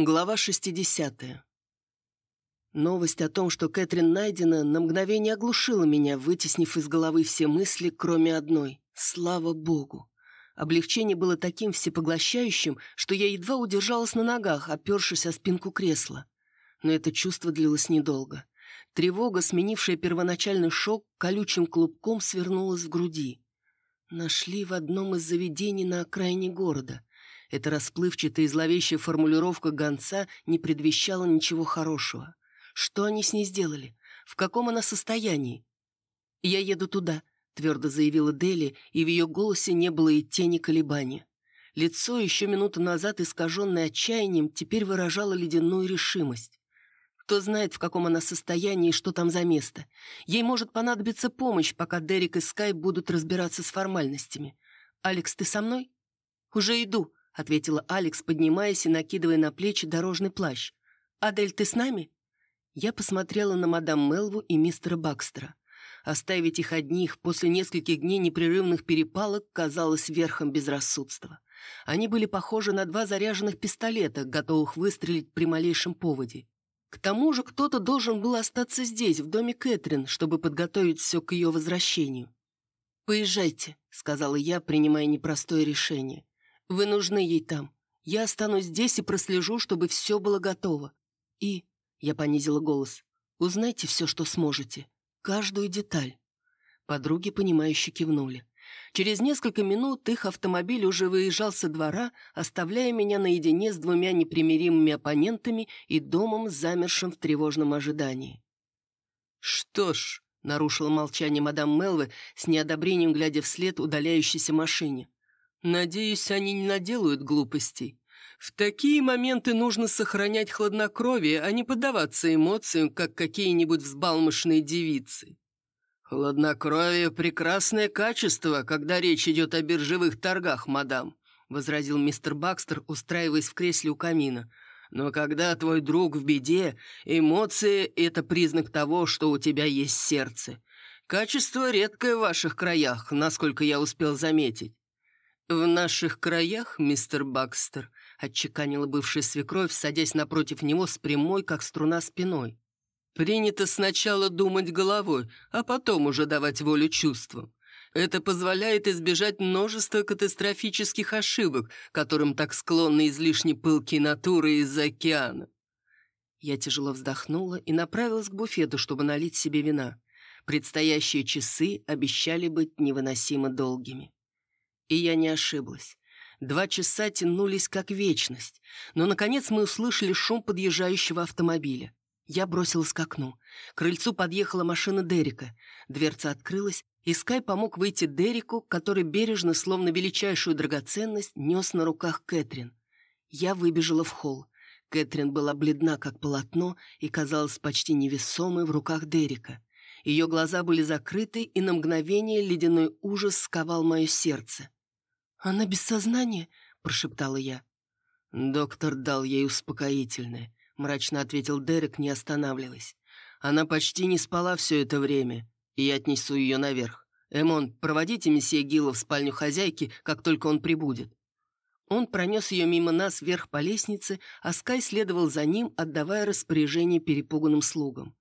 Глава 60. Новость о том, что Кэтрин найдена, на мгновение оглушила меня, вытеснив из головы все мысли, кроме одной. Слава богу! Облегчение было таким всепоглощающим, что я едва удержалась на ногах, опершись о спинку кресла. Но это чувство длилось недолго. Тревога, сменившая первоначальный шок, колючим клубком свернулась в груди. Нашли в одном из заведений на окраине города — эта расплывчатая и зловещая формулировка гонца не предвещала ничего хорошего. Что они с ней сделали? В каком она состоянии? «Я еду туда», — твердо заявила Дели, и в ее голосе не было и тени колебания. Лицо, еще минуту назад искаженное отчаянием, теперь выражало ледяную решимость. Кто знает, в каком она состоянии и что там за место. Ей может понадобиться помощь, пока Дерек и Скай будут разбираться с формальностями. «Алекс, ты со мной?» «Уже иду», ответила Алекс, поднимаясь и накидывая на плечи дорожный плащ. «Адель, ты с нами?» Я посмотрела на мадам Мелву и мистера Бакстера. Оставить их одних после нескольких дней непрерывных перепалок казалось верхом безрассудства. Они были похожи на два заряженных пистолета, готовых выстрелить при малейшем поводе. К тому же кто-то должен был остаться здесь, в доме Кэтрин, чтобы подготовить все к ее возвращению. «Поезжайте», — сказала я, принимая непростое решение. Вы нужны ей там. Я останусь здесь и прослежу, чтобы все было готово. И, я понизила голос, узнайте все, что сможете. Каждую деталь. Подруги, понимающе кивнули. Через несколько минут их автомобиль уже выезжал со двора, оставляя меня наедине с двумя непримиримыми оппонентами и домом, замершим в тревожном ожидании. «Что ж», — нарушила молчание мадам Мелвы, с неодобрением глядя вслед удаляющейся машине, Надеюсь, они не наделают глупостей. В такие моменты нужно сохранять хладнокровие, а не поддаваться эмоциям, как какие-нибудь взбалмошные девицы. «Хладнокровие — прекрасное качество, когда речь идет о биржевых торгах, мадам», — возразил мистер Бакстер, устраиваясь в кресле у камина. «Но когда твой друг в беде, эмоции — это признак того, что у тебя есть сердце. Качество редкое в ваших краях, насколько я успел заметить. «В наших краях, мистер Бакстер», — отчеканила бывшая свекровь, садясь напротив него с прямой, как струна, спиной. «Принято сначала думать головой, а потом уже давать волю чувствам. Это позволяет избежать множества катастрофических ошибок, которым так склонны излишне пылкие натуры из-за океана». Я тяжело вздохнула и направилась к буфету, чтобы налить себе вина. Предстоящие часы обещали быть невыносимо долгими. И я не ошиблась. Два часа тянулись как вечность, но, наконец, мы услышали шум подъезжающего автомобиля. Я бросилась к окну. К крыльцу подъехала машина Дерека. Дверца открылась, и Скай помог выйти Дереку, который бережно, словно величайшую драгоценность, нес на руках Кэтрин. Я выбежала в холл. Кэтрин была бледна, как полотно, и казалась почти невесомой в руках Дерека. Ее глаза были закрыты, и на мгновение ледяной ужас сковал мое сердце. «Она без сознания?» – прошептала я. Доктор дал ей успокоительное, мрачно ответил Дерек, не останавливаясь. Она почти не спала все это время, и я отнесу ее наверх. Эмон, проводите месье Гилла в спальню хозяйки, как только он прибудет. Он пронес ее мимо нас вверх по лестнице, а Скай следовал за ним, отдавая распоряжение перепуганным слугам.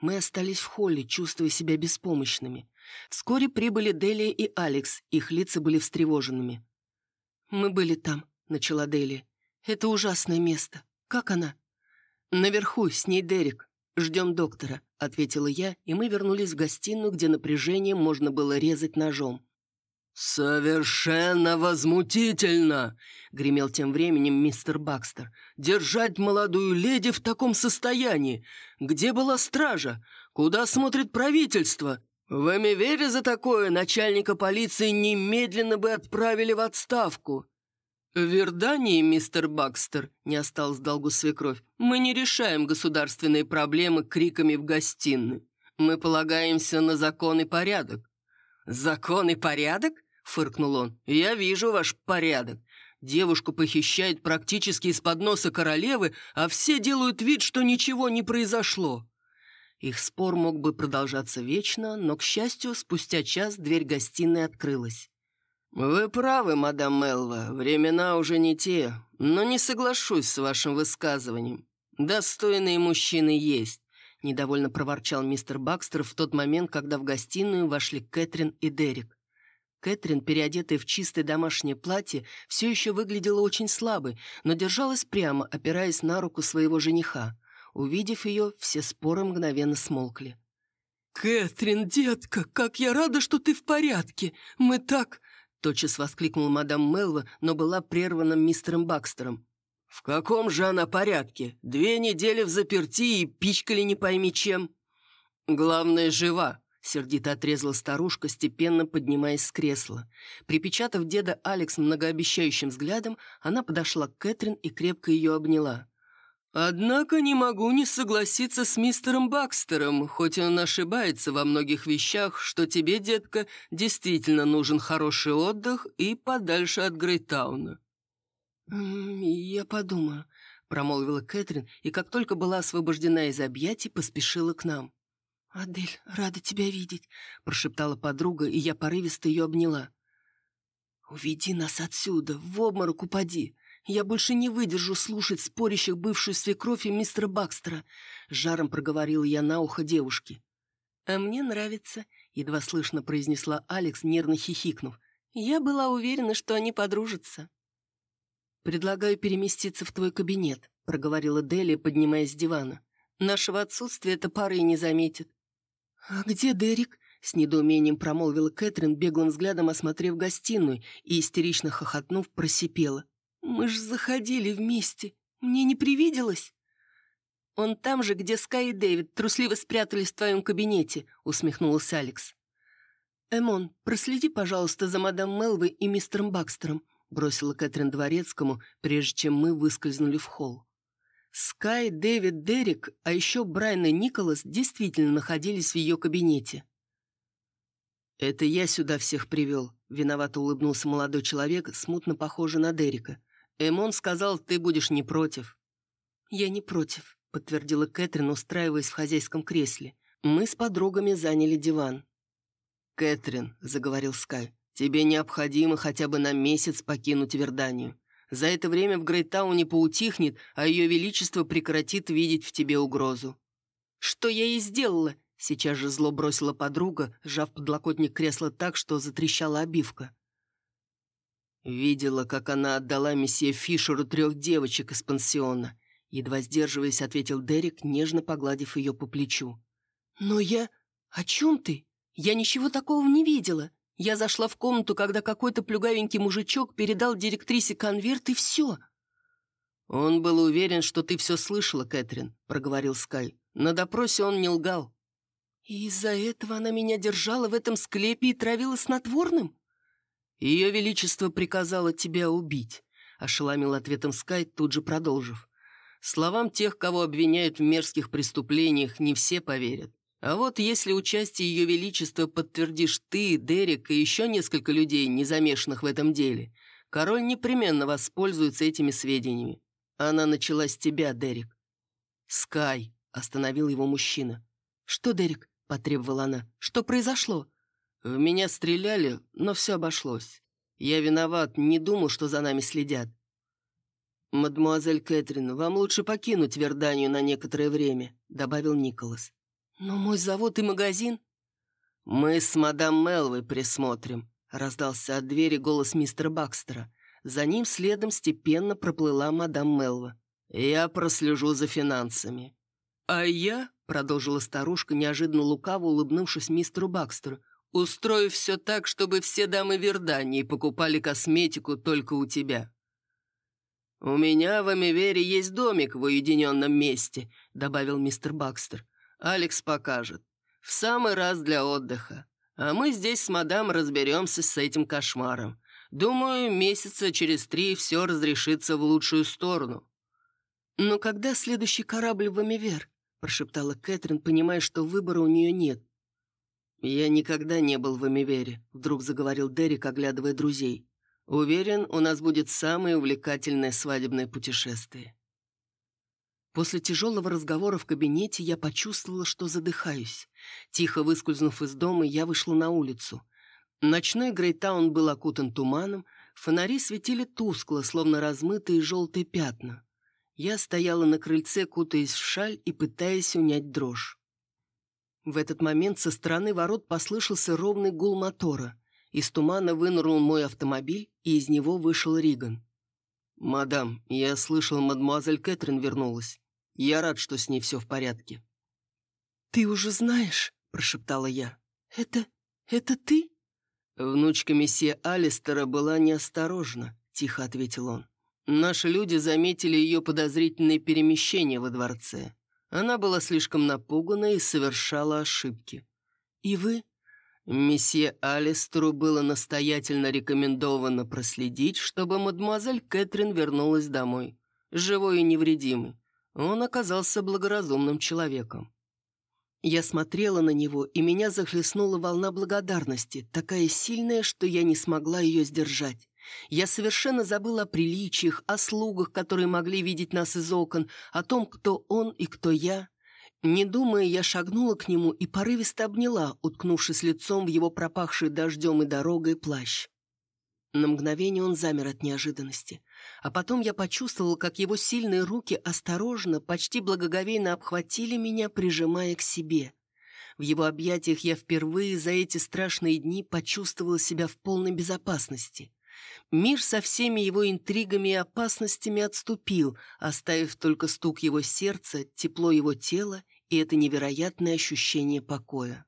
Мы остались в холле, чувствуя себя беспомощными. Вскоре прибыли Делия и Алекс, их лица были встревоженными. «Мы были там», — начала Делия. «Это ужасное место. Как она?» «Наверху, с ней Дерек. Ждем доктора», — ответила я, и мы вернулись в гостиную, где напряжение можно было резать ножом. «Совершенно возмутительно!» — гремел тем временем мистер Бакстер. «Держать молодую леди в таком состоянии! Где была стража? Куда смотрит правительство? В Эмивере за такое начальника полиции немедленно бы отправили в отставку. В Вердании, мистер Бакстер, не осталось долгу свекровь, мы не решаем государственные проблемы криками в гостиной. Мы полагаемся на закон и порядок. «Закон и порядок?» — фыркнул он. «Я вижу ваш порядок. Девушку похищают практически из-под носа королевы, а все делают вид, что ничего не произошло. Их спор мог бы продолжаться вечно, но, к счастью, спустя час дверь гостиной открылась. «Вы правы, мадам Мелва, времена уже не те, но не соглашусь с вашим высказыванием. Достойные мужчины есть», — недовольно проворчал мистер Бакстер в тот момент, когда в гостиную вошли Кэтрин и Дерек. Кэтрин, переодетая в чистое домашнее платье, все еще выглядела очень слабой, но держалась прямо, опираясь на руку своего жениха. Увидев ее, все споры мгновенно смолкли. «Кэтрин, детка, как я рада, что ты в порядке! Мы так...» Тотчас воскликнула мадам Мелва, но была прервана мистером Бакстером. «В каком же она порядке? Две недели в заперти и пичкали не пойми чем. Главное, жива», — сердито отрезала старушка, степенно поднимаясь с кресла. Припечатав деда Алекс многообещающим взглядом, она подошла к Кэтрин и крепко ее обняла. «Однако не могу не согласиться с мистером Бакстером, хоть он ошибается во многих вещах, что тебе, детка, действительно нужен хороший отдых и подальше от Грейтауна». «Я подумаю», — промолвила Кэтрин, и как только была освобождена из объятий, поспешила к нам. «Адель, рада тебя видеть», — прошептала подруга, и я порывисто ее обняла. «Уведи нас отсюда, в обморок упади. Я больше не выдержу слушать спорящих бывшую свекровь и мистера Бакстера», — жаром проговорила я на ухо девушки. «А мне нравится», — едва слышно произнесла Алекс, нервно хихикнув. «Я была уверена, что они подружатся». «Предлагаю переместиться в твой кабинет», — проговорила Дели, поднимаясь с дивана. «Нашего отсутствия эта пара и не заметит». «А где Дерек?» — с недоумением промолвила Кэтрин, беглым взглядом осмотрев гостиную и, истерично хохотнув, просипела. «Мы ж заходили вместе. Мне не привиделось?» «Он там же, где Скай и Дэвид трусливо спрятались в твоем кабинете», — усмехнулся Алекс. «Эмон, проследи, пожалуйста, за мадам Мелвой и мистером Бакстером», — бросила Кэтрин Дворецкому, прежде чем мы выскользнули в холл. Скай, Дэвид, Дерек, а еще Брайан и Николас действительно находились в ее кабинете. «Это я сюда всех привел», — виновато улыбнулся молодой человек, смутно похожий на Дерека. Эмон сказал, ты будешь не против». «Я не против», — подтвердила Кэтрин, устраиваясь в хозяйском кресле. Мы с подругами заняли диван. «Кэтрин», — заговорил Скай, — «тебе необходимо хотя бы на месяц покинуть Верданию. За это время в Грейтауне поутихнет, а ее величество прекратит видеть в тебе угрозу». «Что я ей сделала?» Сейчас же зло бросила подруга, сжав подлокотник кресла так, что затрещала обивка. «Видела, как она отдала месье Фишеру трех девочек из пансиона», едва сдерживаясь, ответил Дерек, нежно погладив ее по плечу. «Но я... О чем ты? Я ничего такого не видела. Я зашла в комнату, когда какой-то плюгавенький мужичок передал директрисе конверт, и все». «Он был уверен, что ты все слышала, Кэтрин», — проговорил Скай. «На допросе он не лгал». «И из-за этого она меня держала в этом склепе и травила снотворным?» «Ее Величество приказало тебя убить», — ошеломил ответом Скай, тут же продолжив. «Словам тех, кого обвиняют в мерзких преступлениях, не все поверят. А вот если участие Ее Величества подтвердишь ты, Дерек и еще несколько людей, не замешанных в этом деле, король непременно воспользуется этими сведениями. Она начала с тебя, Дерек». «Скай», — остановил его мужчина. «Что, Дерек?» — потребовала она. «Что произошло?» В меня стреляли, но все обошлось. Я виноват, не думал, что за нами следят. «Мадемуазель Кэтрин, вам лучше покинуть Верданию на некоторое время», — добавил Николас. «Но мой завод и магазин...» «Мы с мадам Мелвой присмотрим», — раздался от двери голос мистера Бакстера. За ним следом степенно проплыла мадам Мелва. «Я прослежу за финансами». «А я», — продолжила старушка, неожиданно лукаво улыбнувшись мистеру Бакстеру, Устрою все так, чтобы все дамы Вердании покупали косметику только у тебя». «У меня в Амивере есть домик в уединенном месте», — добавил мистер Бакстер. «Алекс покажет. В самый раз для отдыха. А мы здесь с мадам разберемся с этим кошмаром. Думаю, месяца через три все разрешится в лучшую сторону». «Но когда следующий корабль в Амивер?» — прошептала Кэтрин, понимая, что выбора у нее нет. «Я никогда не был в Эмивере», — вдруг заговорил Дерек, оглядывая друзей. «Уверен, у нас будет самое увлекательное свадебное путешествие». После тяжелого разговора в кабинете я почувствовала, что задыхаюсь. Тихо выскользнув из дома, я вышла на улицу. Ночной Грейтаун был окутан туманом, Фонари светили тускло, словно размытые желтые пятна. Я стояла на крыльце, кутаясь в шаль и пытаясь унять дрожь. В этот момент со стороны ворот послышался ровный гул мотора. Из тумана вынырнул мой автомобиль, и из него вышел Риган. «Мадам, я слышал, мадемуазель Кэтрин вернулась. Я рад, что с ней все в порядке». «Ты уже знаешь?» – прошептала я. «Это... это ты?» «Внучка месье Алистера была неосторожна», – тихо ответил он. «Наши люди заметили ее подозрительные перемещения во дворце. Она была слишком напугана и совершала ошибки». «И вы?» Месье Алистеру было настоятельно рекомендовано проследить, чтобы мадемуазель Кэтрин вернулась домой, живой и невредимой. Он оказался благоразумным человеком. Я смотрела на него, и меня захлестнула волна благодарности, такая сильная, что я не смогла ее сдержать. Я совершенно забыла о приличиях, о слугах, которые могли видеть нас из окон, о том, кто он и кто я. Не думая, я шагнула к нему и порывисто обняла, уткнувшись лицом в его пропахший дождем и дорогой плащ. На мгновение он замер от неожиданности. А потом я почувствовал, как его сильные руки осторожно, почти благоговейно обхватили меня, прижимая к себе. В его объятиях я впервые за эти страшные дни почувствовала себя в полной безопасности. Мир со всеми его интригами и опасностями отступил, оставив только стук его сердца, тепло его тела и это невероятное ощущение покоя.